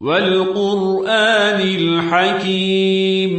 والقرآن الحكيم